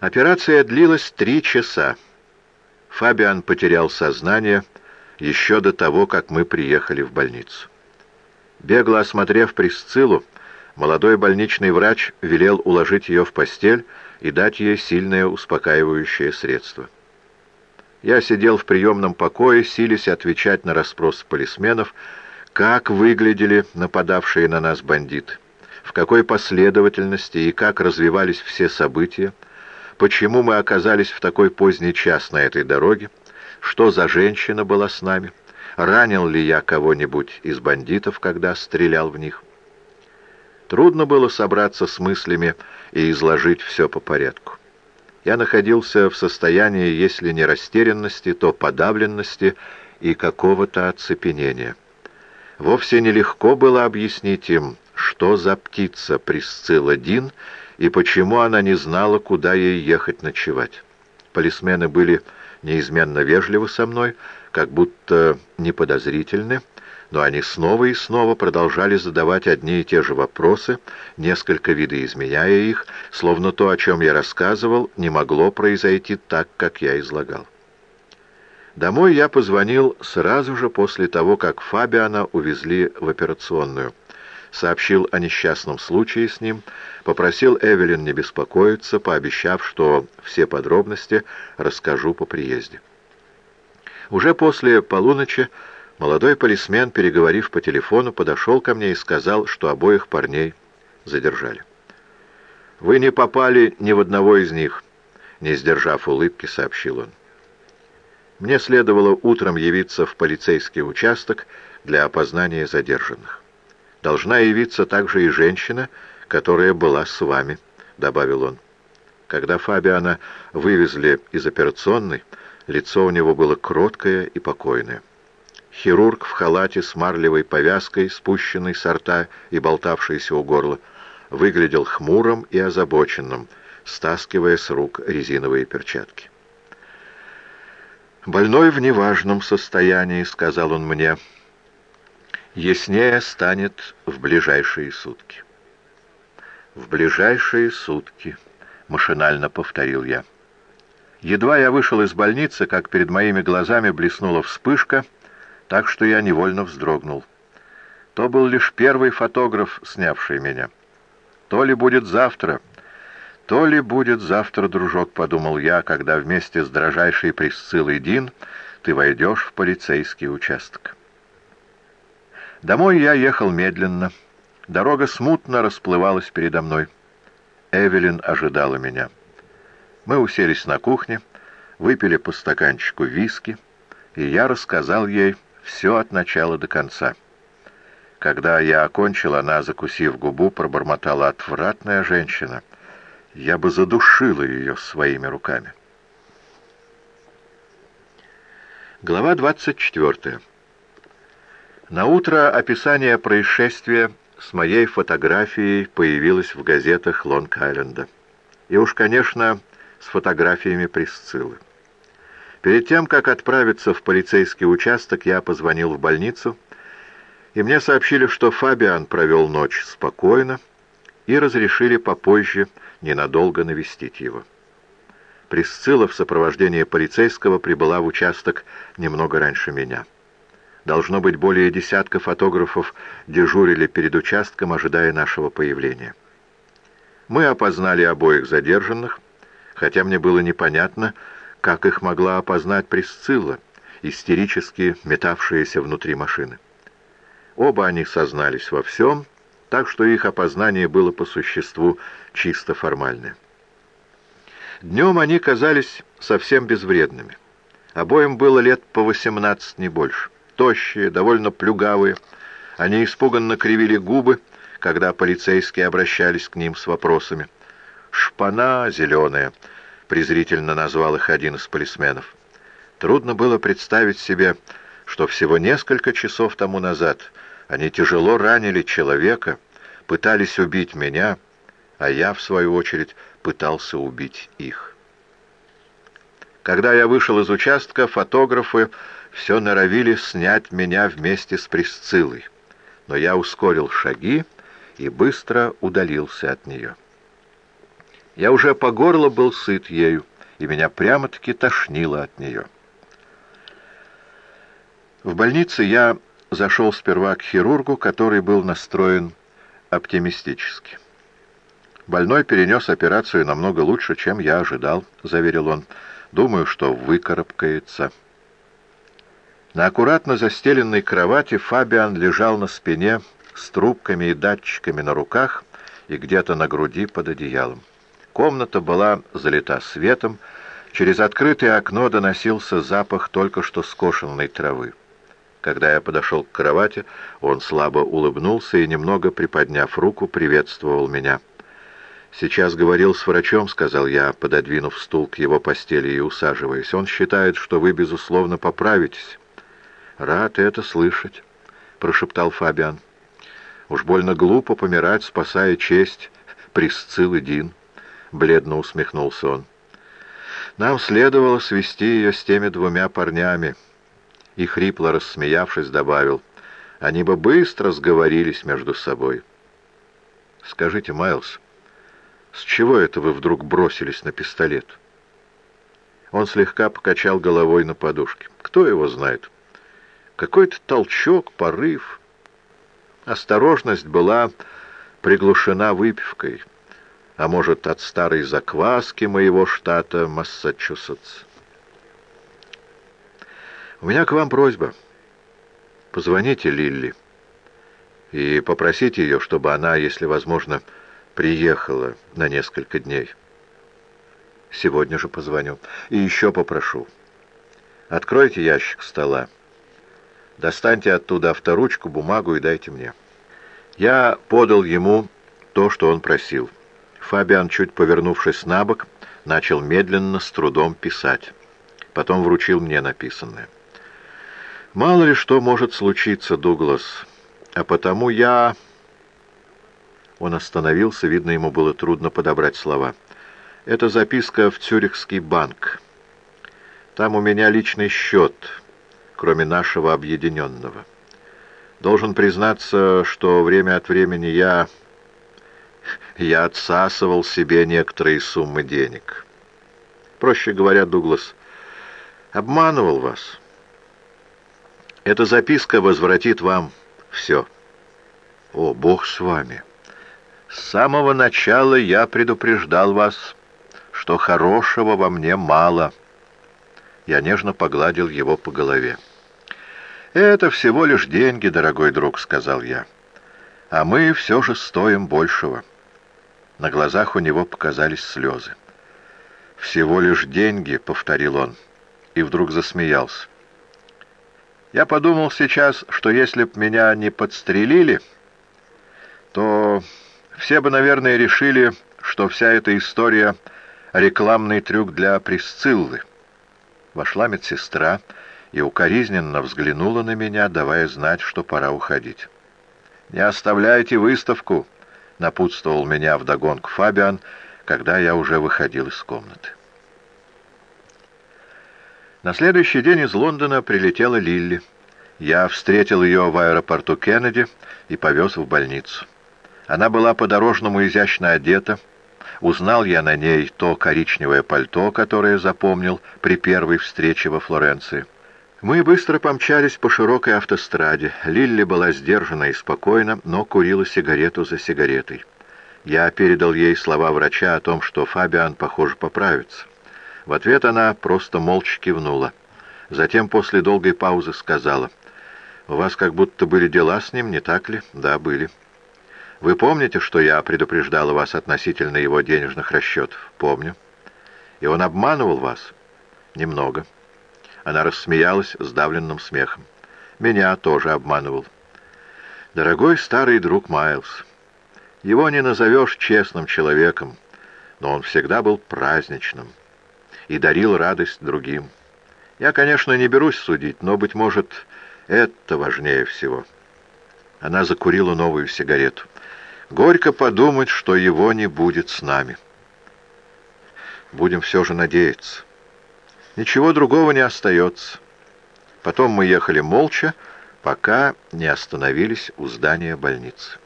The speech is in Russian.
Операция длилась три часа. Фабиан потерял сознание еще до того, как мы приехали в больницу. Бегло осмотрев Присциллу, молодой больничный врач велел уложить ее в постель и дать ей сильное успокаивающее средство. Я сидел в приемном покое, силясь отвечать на расспросы полисменов, как выглядели нападавшие на нас бандиты, в какой последовательности и как развивались все события, почему мы оказались в такой поздний час на этой дороге, что за женщина была с нами, ранил ли я кого-нибудь из бандитов, когда стрелял в них. Трудно было собраться с мыслями и изложить все по порядку. Я находился в состоянии, если не растерянности, то подавленности и какого-то оцепенения. Вовсе нелегко было объяснить им, что за птица Присцилла Дин и почему она не знала, куда ей ехать ночевать. Полисмены были неизменно вежливы со мной, как будто неподозрительны, но они снова и снова продолжали задавать одни и те же вопросы, несколько видоизменяя их, словно то, о чем я рассказывал, не могло произойти так, как я излагал. Домой я позвонил сразу же после того, как Фабиана увезли в операционную сообщил о несчастном случае с ним, попросил Эвелин не беспокоиться, пообещав, что все подробности расскажу по приезде. Уже после полуночи молодой полисмен, переговорив по телефону, подошел ко мне и сказал, что обоих парней задержали. «Вы не попали ни в одного из них», — не сдержав улыбки, сообщил он. Мне следовало утром явиться в полицейский участок для опознания задержанных должна явиться также и женщина, которая была с вами», — добавил он. Когда Фабиана вывезли из операционной, лицо у него было кроткое и покойное. Хирург в халате с марлевой повязкой, спущенной с рта и болтавшейся у горла, выглядел хмурым и озабоченным, стаскивая с рук резиновые перчатки. «Больной в неважном состоянии», — сказал он мне, — яснее станет в ближайшие сутки. «В ближайшие сутки», — машинально повторил я. Едва я вышел из больницы, как перед моими глазами блеснула вспышка, так что я невольно вздрогнул. То был лишь первый фотограф, снявший меня. То ли будет завтра, то ли будет завтра, дружок, подумал я, когда вместе с дрожайшей Присциллой Дин ты войдешь в полицейский участок. Домой я ехал медленно. Дорога смутно расплывалась передо мной. Эвелин ожидала меня. Мы уселись на кухне, выпили по стаканчику виски, и я рассказал ей все от начала до конца. Когда я окончил, она, закусив губу, пробормотала «отвратная женщина». Я бы задушила ее своими руками. Глава двадцать четвертая. На утро описание происшествия с моей фотографией появилось в газетах Лонг-Айленда. И уж, конечно, с фотографиями Присциллы. Перед тем, как отправиться в полицейский участок, я позвонил в больницу, и мне сообщили, что Фабиан провел ночь спокойно и разрешили попозже ненадолго навестить его. Присцилла в сопровождении полицейского прибыла в участок немного раньше меня. Должно быть, более десятка фотографов дежурили перед участком, ожидая нашего появления. Мы опознали обоих задержанных, хотя мне было непонятно, как их могла опознать Присцилла, истерически метавшаяся внутри машины. Оба они сознались во всем, так что их опознание было по существу чисто формальное. Днем они казались совсем безвредными. Обоим было лет по восемнадцать, не больше тощие, довольно плюгавые. Они испуганно кривили губы, когда полицейские обращались к ним с вопросами. «Шпана зеленая», — презрительно назвал их один из полисменов. Трудно было представить себе, что всего несколько часов тому назад они тяжело ранили человека, пытались убить меня, а я, в свою очередь, пытался убить их. Когда я вышел из участка, фотографы все норовили снять меня вместе с Присциллой, но я ускорил шаги и быстро удалился от нее. Я уже по горло был сыт ею, и меня прямо-таки тошнило от нее. В больнице я зашел сперва к хирургу, который был настроен оптимистически. «Больной перенес операцию намного лучше, чем я ожидал», — заверил он. «Думаю, что выкарабкается». На аккуратно застеленной кровати Фабиан лежал на спине с трубками и датчиками на руках и где-то на груди под одеялом. Комната была залита светом, через открытое окно доносился запах только что скошенной травы. Когда я подошел к кровати, он слабо улыбнулся и, немного приподняв руку, приветствовал меня. «Сейчас говорил с врачом», — сказал я, пододвинув стул к его постели и усаживаясь. «Он считает, что вы, безусловно, поправитесь». «Рад это слышать», — прошептал Фабиан. «Уж больно глупо помирать, спасая честь Присциллы Дин», — бледно усмехнулся он. «Нам следовало свести ее с теми двумя парнями» и, хрипло рассмеявшись, добавил, «Они бы быстро сговорились между собой». «Скажите, Майлз, с чего это вы вдруг бросились на пистолет?» Он слегка покачал головой на подушке. «Кто его знает? Какой-то толчок, порыв». Осторожность была приглушена выпивкой, а может, от старой закваски моего штата Массачусетс. У меня к вам просьба. Позвоните Лилли и попросите ее, чтобы она, если возможно, приехала на несколько дней. Сегодня же позвоню. И еще попрошу. Откройте ящик стола. Достаньте оттуда авторучку, бумагу и дайте мне. Я подал ему то, что он просил. Фабиан, чуть повернувшись на бок, начал медленно, с трудом писать. Потом вручил мне написанное. Мало ли что может случиться, Дуглас. А потому я... Он остановился, видно, ему было трудно подобрать слова. Это записка в Цюрихский банк. Там у меня личный счет, кроме нашего объединенного. Должен признаться, что время от времени я... Я отсасывал себе некоторые суммы денег. Проще говоря, Дуглас, обманывал вас. Эта записка возвратит вам все. О, Бог с вами! С самого начала я предупреждал вас, что хорошего во мне мало. Я нежно погладил его по голове. «Это всего лишь деньги, дорогой друг», — сказал я. «А мы все же стоим большего». На глазах у него показались слезы. «Всего лишь деньги», — повторил он, и вдруг засмеялся. Я подумал сейчас, что если б меня не подстрелили, то все бы, наверное, решили, что вся эта история — рекламный трюк для Присциллы. Вошла медсестра и укоризненно взглянула на меня, давая знать, что пора уходить. «Не оставляйте выставку», — напутствовал меня вдогонку Фабиан, когда я уже выходил из комнаты. На следующий день из Лондона прилетела Лилли. Я встретил ее в аэропорту Кеннеди и повез в больницу. Она была по-дорожному изящно одета. Узнал я на ней то коричневое пальто, которое запомнил при первой встрече во Флоренции. Мы быстро помчались по широкой автостраде. Лилли была сдержана и спокойна, но курила сигарету за сигаретой. Я передал ей слова врача о том, что Фабиан, похоже, поправится. В ответ она просто молча кивнула. Затем после долгой паузы сказала, «У вас как будто были дела с ним, не так ли?» «Да, были». «Вы помните, что я предупреждала вас относительно его денежных расчетов?» «Помню». «И он обманывал вас?» «Немного». Она рассмеялась сдавленным смехом. «Меня тоже обманывал». «Дорогой старый друг Майлз, его не назовешь честным человеком, но он всегда был праздничным» и дарил радость другим. Я, конечно, не берусь судить, но, быть может, это важнее всего. Она закурила новую сигарету. Горько подумать, что его не будет с нами. Будем все же надеяться. Ничего другого не остается. Потом мы ехали молча, пока не остановились у здания больницы.